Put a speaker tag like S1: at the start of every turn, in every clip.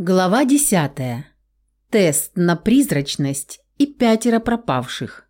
S1: Глава десятая. Тест на призрачность и пятеро пропавших.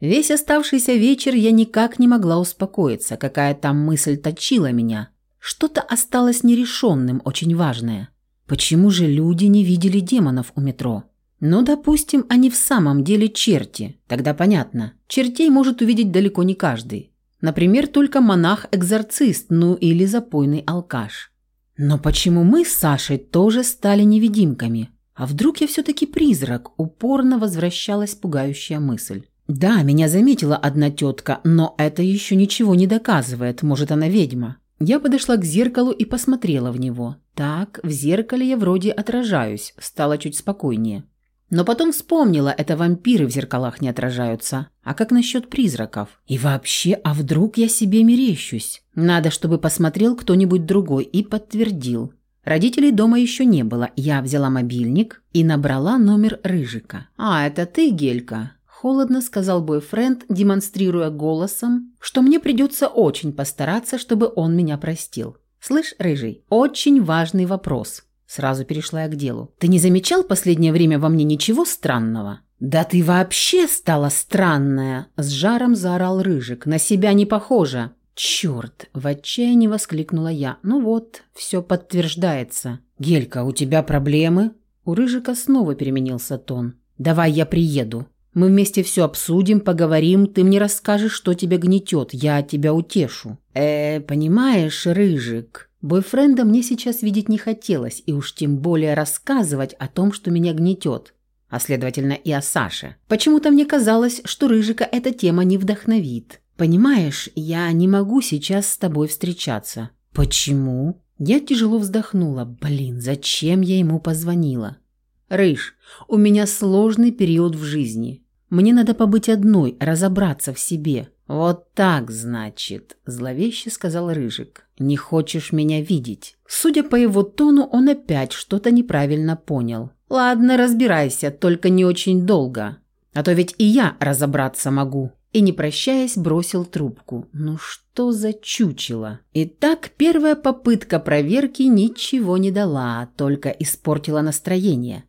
S1: Весь оставшийся вечер я никак не могла успокоиться, какая там мысль точила меня. Что-то осталось нерешенным, очень важное. Почему же люди не видели демонов у метро? Ну, допустим, они в самом деле черти. Тогда понятно. Чертей может увидеть далеко не каждый. Например, только монах-экзорцист, ну или запойный алкаш. Но почему мы с Сашей тоже стали невидимками? А вдруг я все-таки призрак? Упорно возвращалась пугающая мысль. Да, меня заметила одна тетка, но это еще ничего не доказывает, может она ведьма. Я подошла к зеркалу и посмотрела в него. Так, в зеркале я вроде отражаюсь, стало чуть спокойнее. Но потом вспомнила, это вампиры в зеркалах не отражаются. А как насчет призраков? И вообще, а вдруг я себе мерещусь? Надо, чтобы посмотрел кто-нибудь другой и подтвердил. Родителей дома еще не было. Я взяла мобильник и набрала номер Рыжика. «А, это ты, Гелька?» Холодно сказал бойфренд, демонстрируя голосом, что мне придется очень постараться, чтобы он меня простил. «Слышь, Рыжий, очень важный вопрос. Сразу перешла я к делу. «Ты не замечал последнее время во мне ничего странного?» «Да ты вообще стала странная!» – с жаром заорал Рыжик. «На себя не похожа!» «Черт!» – в отчаянии воскликнула я. «Ну вот, все подтверждается». «Гелька, у тебя проблемы?» У Рыжика снова переменился тон. «Давай я приеду. Мы вместе все обсудим, поговорим, ты мне расскажешь, что тебя гнетет, я тебя утешу». «Э, понимаешь, Рыжик...» Бойфренда мне сейчас видеть не хотелось, и уж тем более рассказывать о том, что меня гнетет, а следовательно и о Саше. Почему-то мне казалось, что Рыжика эта тема не вдохновит. «Понимаешь, я не могу сейчас с тобой встречаться». «Почему?» Я тяжело вздохнула. «Блин, зачем я ему позвонила?» «Рыж, у меня сложный период в жизни. Мне надо побыть одной, разобраться в себе. «Вот так, значит», – зловеще сказал Рыжик. «Не хочешь меня видеть?» Судя по его тону, он опять что-то неправильно понял. «Ладно, разбирайся, только не очень долго. А то ведь и я разобраться могу». И, не прощаясь, бросил трубку. «Ну что за чучело?» Итак, первая попытка проверки ничего не дала, только испортила настроение.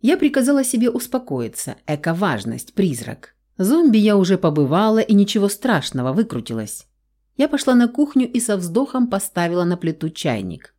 S1: Я приказала себе успокоиться. Эко-важность, призрак. Зомби я уже побывала и ничего страшного, выкрутилась. Я пошла на кухню и со вздохом поставила на плиту чайник.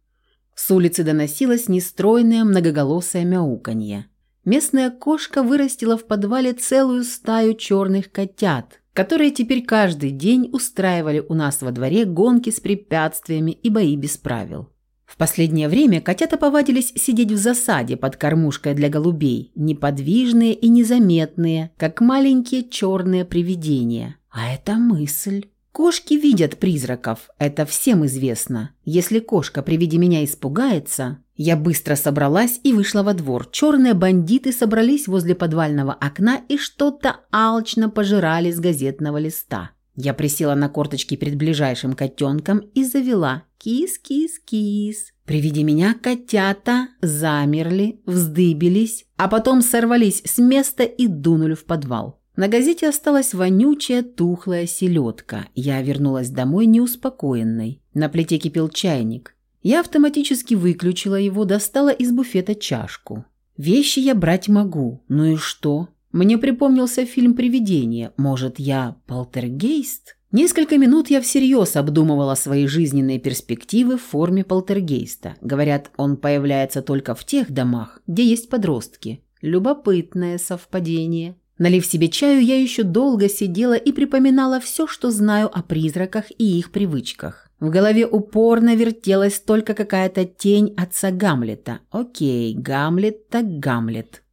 S1: С улицы доносилось нестройное многоголосое мяуканье. Местная кошка вырастила в подвале целую стаю черных котят, которые теперь каждый день устраивали у нас во дворе гонки с препятствиями и бои без правил. В последнее время котята повадились сидеть в засаде под кормушкой для голубей, неподвижные и незаметные, как маленькие черные привидения. А это мысль. Кошки видят призраков, это всем известно. Если кошка при виде меня испугается, я быстро собралась и вышла во двор. Черные бандиты собрались возле подвального окна и что-то алчно пожирали с газетного листа. Я присела на корточки перед ближайшим котенком и завела «Кис-кис-кис». При виде меня котята замерли, вздыбились, а потом сорвались с места и дунули в подвал. На газете осталась вонючая, тухлая селедка. Я вернулась домой неуспокоенной. На плите кипел чайник. Я автоматически выключила его, достала из буфета чашку. Вещи я брать могу. Ну и что? Мне припомнился фильм «Привидение». Может, я полтергейст? Несколько минут я всерьез обдумывала свои жизненные перспективы в форме полтергейста. Говорят, он появляется только в тех домах, где есть подростки. Любопытное совпадение. Налив себе чаю, я еще долго сидела и припоминала все, что знаю о призраках и их привычках. В голове упорно вертелась только какая-то тень отца Гамлета. Окей, Гамлет так Гамлет.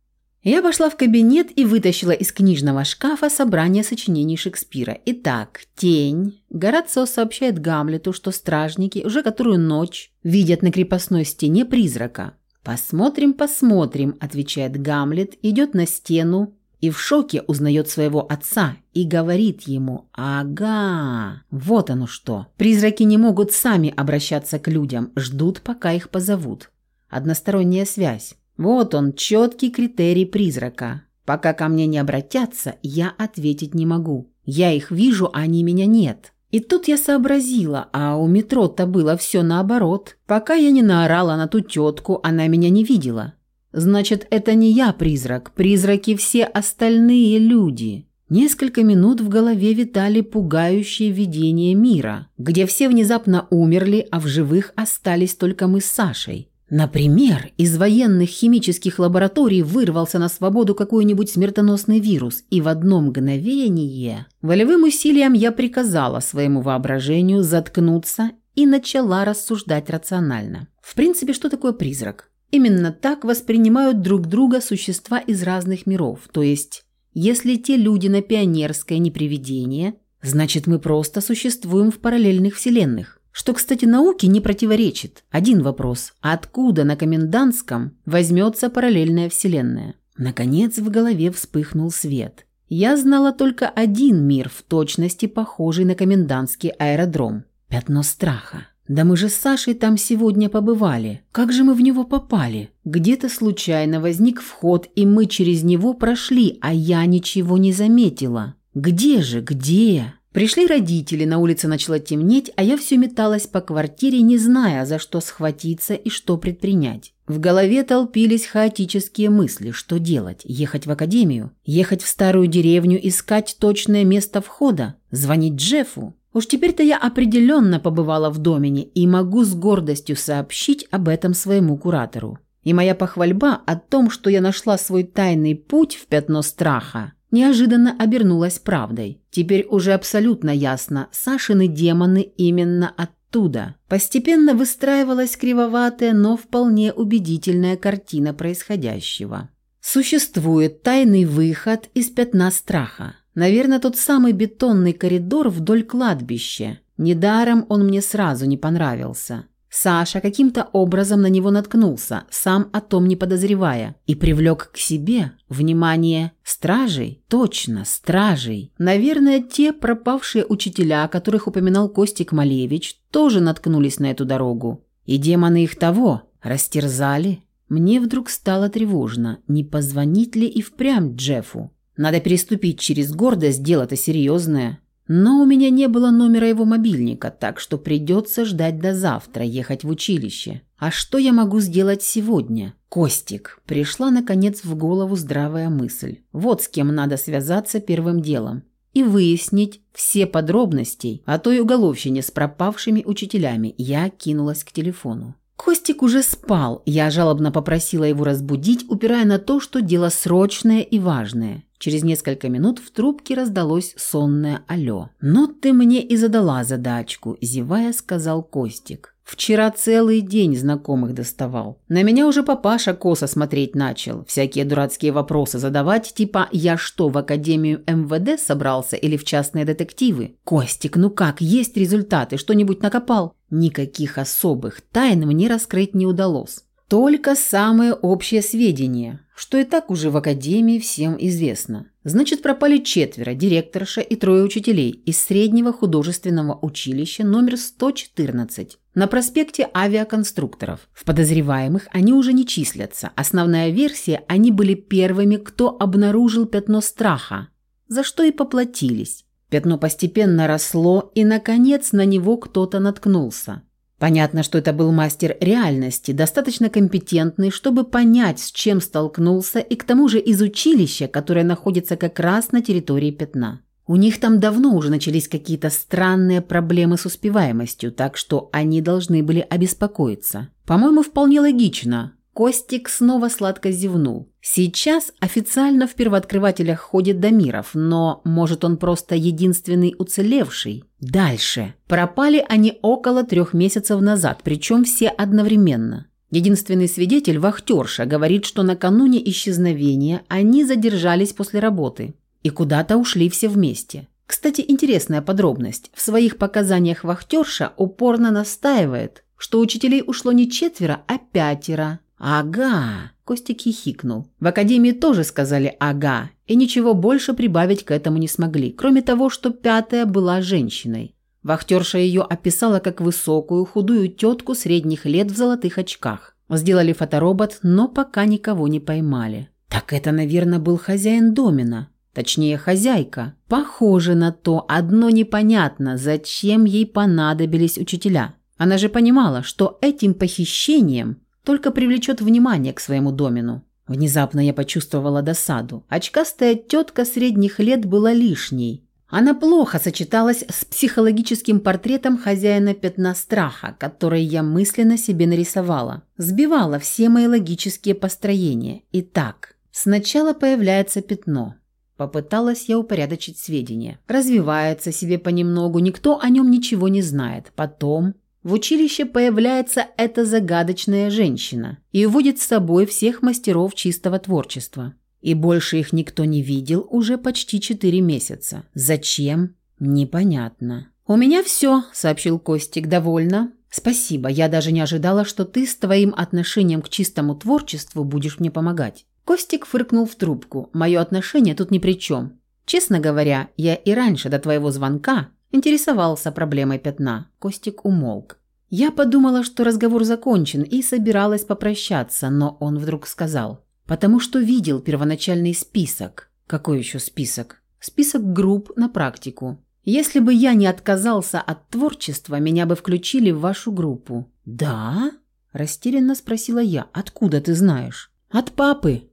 S1: Я пошла в кабинет и вытащила из книжного шкафа собрание сочинений Шекспира. Итак, «Тень». Горацио сообщает Гамлету, что стражники уже которую ночь видят на крепостной стене призрака. «Посмотрим, посмотрим», – отвечает Гамлет, идет на стену и в шоке узнает своего отца и говорит ему «Ага, вот оно что». Призраки не могут сами обращаться к людям, ждут, пока их позовут. Односторонняя связь. Вот он, четкий критерий призрака. Пока ко мне не обратятся, я ответить не могу. Я их вижу, а они меня нет. И тут я сообразила, а у метро-то было все наоборот. Пока я не наорала на ту тетку, она меня не видела. Значит, это не я призрак, призраки все остальные люди. Несколько минут в голове витали пугающие видения мира, где все внезапно умерли, а в живых остались только мы с Сашей. Например, из военных химических лабораторий вырвался на свободу какой-нибудь смертоносный вирус, и в одно мгновение волевым усилием я приказала своему воображению заткнуться и начала рассуждать рационально. В принципе, что такое призрак? Именно так воспринимают друг друга существа из разных миров, то есть, если те люди на Пионерской не привидения, значит мы просто существуем в параллельных вселенных. Что, кстати, науке не противоречит. Один вопрос. Откуда на комендантском возьмется параллельная вселенная? Наконец в голове вспыхнул свет. Я знала только один мир, в точности похожий на комендантский аэродром. Пятно страха. Да мы же с Сашей там сегодня побывали. Как же мы в него попали? Где-то случайно возник вход, и мы через него прошли, а я ничего не заметила. Где же, где? Пришли родители, на улице начало темнеть, а я все металась по квартире, не зная, за что схватиться и что предпринять. В голове толпились хаотические мысли, что делать, ехать в академию, ехать в старую деревню, искать точное место входа, звонить Джеффу. Уж теперь-то я определенно побывала в Домине и могу с гордостью сообщить об этом своему куратору. И моя похвальба о том, что я нашла свой тайный путь в пятно страха, неожиданно обернулась правдой. Теперь уже абсолютно ясно, Сашины демоны именно оттуда. Постепенно выстраивалась кривоватая, но вполне убедительная картина происходящего. Существует тайный выход из пятна страха. Наверное, тот самый бетонный коридор вдоль кладбища. Недаром он мне сразу не понравился. Саша каким-то образом на него наткнулся, сам о том не подозревая, и привлек к себе внимание стражей. Точно, стражей. Наверное, те пропавшие учителя, которых упоминал Костик Малевич, тоже наткнулись на эту дорогу. И демоны их того растерзали. Мне вдруг стало тревожно, не позвонить ли и впрямь Джеффу. Надо переступить через гордость, дело-то серьезное. Но у меня не было номера его мобильника, так что придется ждать до завтра, ехать в училище. А что я могу сделать сегодня? Костик. Пришла, наконец, в голову здравая мысль. Вот с кем надо связаться первым делом. И выяснить все подробности о той уголовщине с пропавшими учителями. Я кинулась к телефону. Костик уже спал. Я жалобно попросила его разбудить, упирая на то, что дело срочное и важное. Через несколько минут в трубке раздалось сонное «Алло». «Ну ты мне и задала задачку», – зевая сказал Костик. «Вчера целый день знакомых доставал. На меня уже папаша косо смотреть начал. Всякие дурацкие вопросы задавать, типа «Я что, в Академию МВД собрался или в частные детективы?» «Костик, ну как, есть результаты? Что-нибудь накопал?» Никаких особых тайн мне раскрыть не удалось. Только самые общие сведения, что и так уже в академии всем известно. Значит, пропали четверо, директорша и трое учителей из среднего художественного училища номер 114 на проспекте авиаконструкторов. В подозреваемых они уже не числятся. Основная версия – они были первыми, кто обнаружил пятно страха, за что и поплатились. Пятно постепенно росло, и, наконец, на него кто-то наткнулся. Понятно, что это был мастер реальности, достаточно компетентный, чтобы понять, с чем столкнулся, и к тому же из училища, которое находится как раз на территории пятна. У них там давно уже начались какие-то странные проблемы с успеваемостью, так что они должны были обеспокоиться. По-моему, вполне логично. Костик снова сладко зевнул. Сейчас официально в первооткрывателях ходит Дамиров, но, может, он просто единственный уцелевший. Дальше. Пропали они около трех месяцев назад, причем все одновременно. Единственный свидетель, вахтерша, говорит, что накануне исчезновения они задержались после работы и куда-то ушли все вместе. Кстати, интересная подробность. В своих показаниях вахтерша упорно настаивает, что учителей ушло не четверо, а пятеро. «Ага!» – Костик хихикнул. В академии тоже сказали «ага», и ничего больше прибавить к этому не смогли, кроме того, что пятая была женщиной. Вахтерша ее описала как высокую, худую тетку средних лет в золотых очках. Сделали фоторобот, но пока никого не поймали. «Так это, наверное, был хозяин домина», Точнее, хозяйка. Похоже на то, одно непонятно, зачем ей понадобились учителя. Она же понимала, что этим похищением только привлечет внимание к своему домену. Внезапно я почувствовала досаду. Очкастая тетка средних лет была лишней. Она плохо сочеталась с психологическим портретом хозяина пятна страха, который я мысленно себе нарисовала. Сбивала все мои логические построения. Итак, сначала появляется пятно. Попыталась я упорядочить сведения. Развивается себе понемногу, никто о нем ничего не знает. Потом в училище появляется эта загадочная женщина и уводит с собой всех мастеров чистого творчества. И больше их никто не видел уже почти четыре месяца. Зачем? Непонятно. «У меня все», – сообщил Костик, – «довольно». «Спасибо, я даже не ожидала, что ты с твоим отношением к чистому творчеству будешь мне помогать». Костик фыркнул в трубку. «Мое отношение тут ни при чем. Честно говоря, я и раньше до твоего звонка интересовался проблемой пятна». Костик умолк. Я подумала, что разговор закончен, и собиралась попрощаться, но он вдруг сказал – Потому что видел первоначальный список. Какой еще список? Список групп на практику. Если бы я не отказался от творчества, меня бы включили в вашу группу. Да? Растерянно спросила я. Откуда ты знаешь? От папы.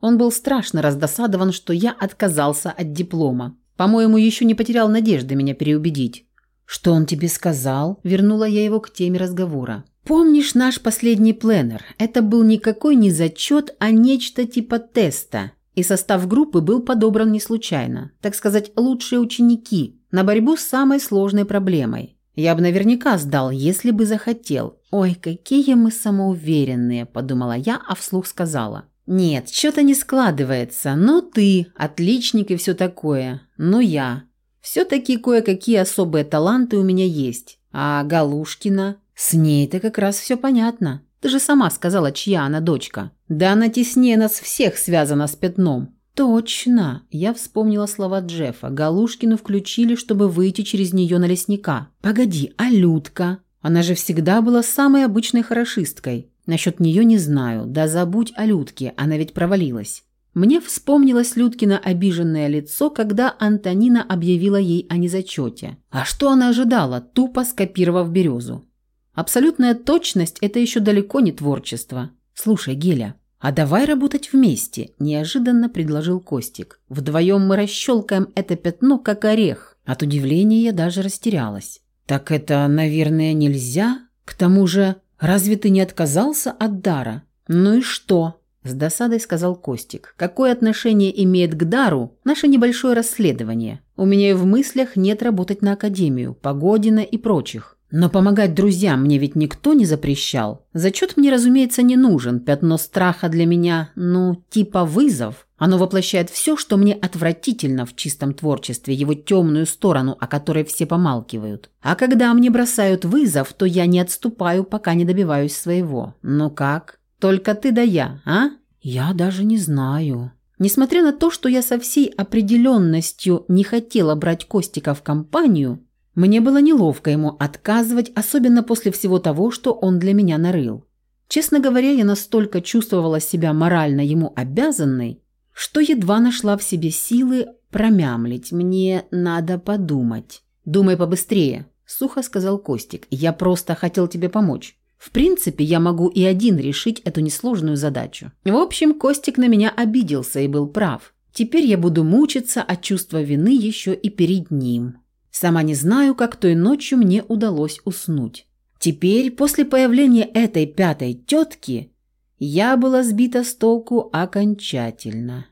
S1: Он был страшно раздосадован, что я отказался от диплома. По-моему, еще не потерял надежды меня переубедить. «Что он тебе сказал?» Вернула я его к теме разговора. «Помнишь наш последний пленер? Это был никакой не зачет, а нечто типа теста. И состав группы был подобран не случайно. Так сказать, лучшие ученики на борьбу с самой сложной проблемой. Я бы наверняка сдал, если бы захотел. Ой, какие мы самоуверенные, подумала я, а вслух сказала. Нет, что-то не складывается. Ну ты, отличник и все такое. Ну я. Все-таки кое-какие особые таланты у меня есть. А Галушкина? С ней-то как раз все понятно. Ты же сама сказала, чья она дочка. Да она теснее нас всех связана с пятном. Точно. Я вспомнила слова Джеффа. Галушкину включили, чтобы выйти через нее на лесника. Погоди, а Людка? Она же всегда была самой обычной хорошисткой. Насчет нее не знаю. Да забудь о Людке, она ведь провалилась. Мне вспомнилось Людкино обиженное лицо, когда Антонина объявила ей о незачете. А что она ожидала, тупо скопировав березу? Абсолютная точность – это еще далеко не творчество. Слушай, Геля, а давай работать вместе, неожиданно предложил Костик. Вдвоем мы расщелкаем это пятно, как орех. От удивления я даже растерялась. Так это, наверное, нельзя? К тому же, разве ты не отказался от дара? Ну и что? С досадой сказал Костик. Какое отношение имеет к дару наше небольшое расследование? У меня и в мыслях нет работать на академию, Погодина и прочих. Но помогать друзьям мне ведь никто не запрещал. Зачет мне, разумеется, не нужен. Пятно страха для меня, ну, типа вызов. Оно воплощает все, что мне отвратительно в чистом творчестве, его темную сторону, о которой все помалкивают. А когда мне бросают вызов, то я не отступаю, пока не добиваюсь своего. Ну как? Только ты да я, а? Я даже не знаю. Несмотря на то, что я со всей определенностью не хотела брать Костика в компанию, мне было неловко ему отказывать, особенно после всего того, что он для меня нарыл. Честно говоря, я настолько чувствовала себя морально ему обязанной, что едва нашла в себе силы промямлить. Мне надо подумать. «Думай побыстрее», – сухо сказал Костик. «Я просто хотел тебе помочь». В принципе, я могу и один решить эту несложную задачу. В общем, Костик на меня обиделся и был прав. Теперь я буду мучиться от чувства вины еще и перед ним. Сама не знаю, как той ночью мне удалось уснуть. Теперь, после появления этой пятой тетки, я была сбита с толку окончательно.